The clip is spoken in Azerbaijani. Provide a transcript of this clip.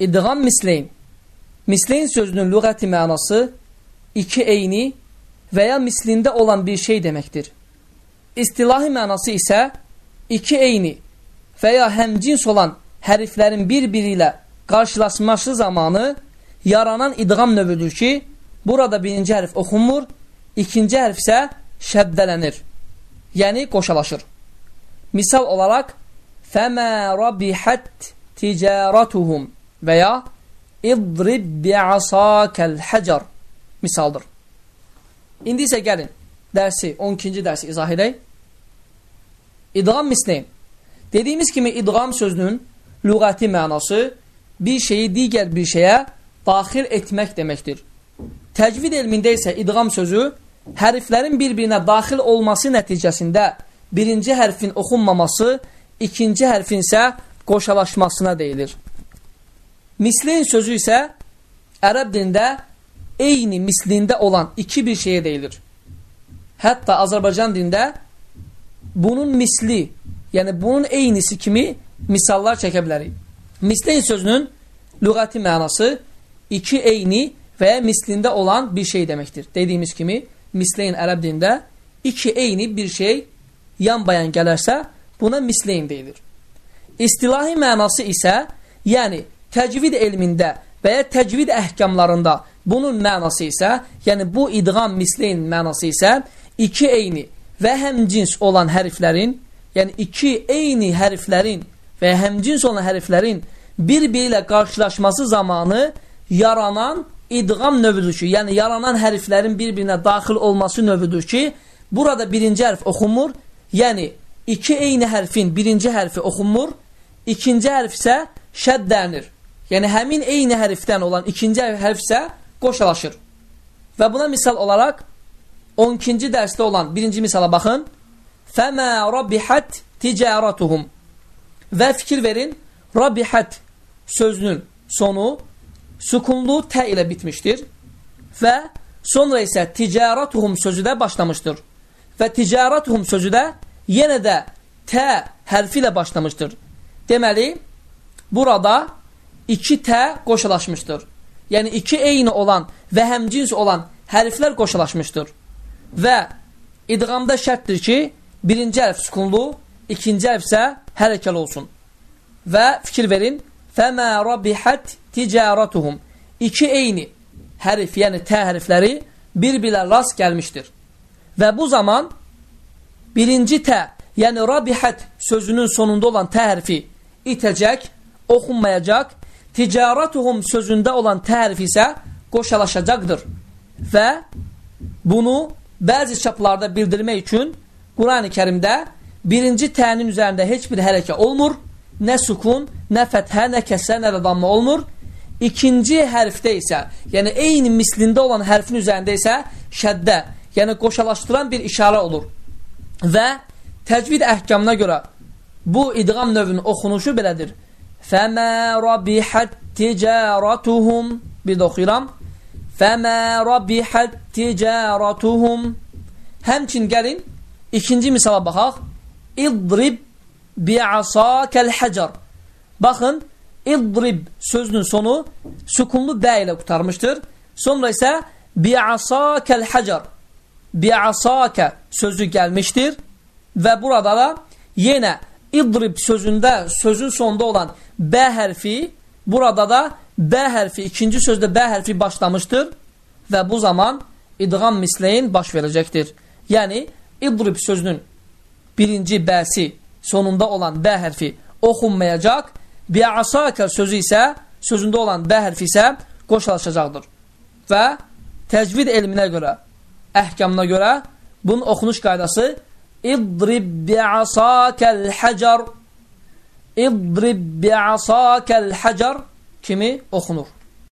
İdğam misleyn. Misleyn sözünün lügəti mənası iki eyni və ya mislində olan bir şey deməkdir. İstilahi mənası isə iki eyni və ya həmcins olan hərflərin bir-biri ilə qarşılaşması zamanı yaranan idğam növüdür ki, burada birinci hərf oxunmur, ikinci hərf isə şəddələnir, yəni qoşalaşır. Misal olaraq, فَمَا رَبِحَتْ تِجَارَتُهُمْ və ya İdrib bi'asakəl həcar misaldır. İndi isə gəlin, dərsi, 12-ci dərsi izah edək. İdğam misneyin. Dediyimiz kimi idğam sözünün lügəti mənası bir şeyi digər bir şeyə daxil etmək deməkdir. Təcvid elmində isə idğam sözü hərflərin bir-birinə daxil olması nəticəsində birinci hərfin oxunmaması, ikinci hərfin isə qoşalaşmasına deyilir. Misleyn sözü isə ərəb dilində eyni mislində olan iki bir şeyə deyilir. Hətta Azərbaycan dilində bunun misli, yəni bunun eynisi kimi misallar çəkə bilərik. Misleyn sözünün lügəti mənası iki eyni və ya mislində olan bir şey deməkdir. Dediyimiz kimi, misleyn ərəb dilində iki eyni bir şey yan bayan gələrsə, buna misleyn deyilir. İstilahi mənası isə, yəni təcvid elmində və ya təcvid əhkamlarında bunun mənası isə, yəni bu idğam misleyn mənası isə iki eyni və həmcins olan hərflərin, yəni iki eyni hərflərin və həmcins olan hərflərin bir-biri ilə qarşılaşması zamanı yaranan idğam növüdür ki, yəni yaranan hərflərin bir-birinə daxil olması növüdür ki, burada birinci hərf oxunmur, yəni iki eyni hərfin birinci hərfi oxunmur, ikinci hərf isə şəddənir. Yəni həmin eyni hərfdən olan ikinci hərf isə qoşalaşır. Və buna misal olaraq 12-ci dərsdə olan birinci misala baxın. Fəmə rabihət ticaratuhum. Və fikir verin, rabihət sözünün sonu sukunlu tə ilə bitmişdir və sonra isə ticaratuhum sözü də başlamışdır. Və ticaratuhum sözü də yenə də tə hərfi ilə başlamışdır. Deməli, burada iki tə qoşulaşmışdır. Yəni, iki eyni olan və həmcins olan hərflər qoşulaşmışdır. Və idğamda şərtdir ki, birinci hərf sükunlu, ikinci hərf isə hərəkəl olsun. Və fikir verin, فَمَا رَبِحَتْ تِجَارَتُهُمْ İki eyni hərf, yəni tə hərfləri bir-birlə rast gəlmişdir. Və bu zaman birinci tə, yəni rabihət sözünün sonunda olan tə hərfi itəcək, oxunmayacaq ticaratuhum sözündə olan tərif isə qoşalaşacaqdır. Və bunu bəzi çaplarda bildirmək üçün Quran-ı kərimdə birinci tənin üzərində heç bir hərəkə olmur, nə sukun, nə fəthə, nə kəsə, nə də damma olmur. İkinci hərfdə isə, yəni eyni mislində olan hərfin üzərində isə şəddə, yəni qoşalaşdıran bir işarə olur. Və təcvid əhkamına görə bu idğam növünün oxunuşu belədir. فَمَا رَبِحَتْ تِجَارَتُهُمْ Bir də oxuyuram. فَمَا رَبِحَتْ تِجَارَتُهُمْ Həmçin gəlin, ikinci misala baxaq. İdrib bi'asakəl həcar. Baxın, idrib sözünün sonu sükunlu bə ilə qutarmışdır. Sonra isə bi'asakəl həcar. Bi'asakə sözü gəlmişdir. Və burada da yenə idrib sözündə, sözün sonunda olan B hərfi, burada da B hərfi, ikinci sözdə B hərfi başlamışdır və bu zaman idğam misleyin baş verəcəkdir. Yəni, idrib sözünün birinci bəsi sonunda olan B hərfi oxunmayacaq, bi'asakə sözü isə, sözündə olan B hərfi isə qoşulaşacaqdır. Və təcvid elminə görə, əhkamına görə bunun oxunuş qaydası İdrib bi'asakəl həcar İdrib bi'asakəl həcar kimi oxunur.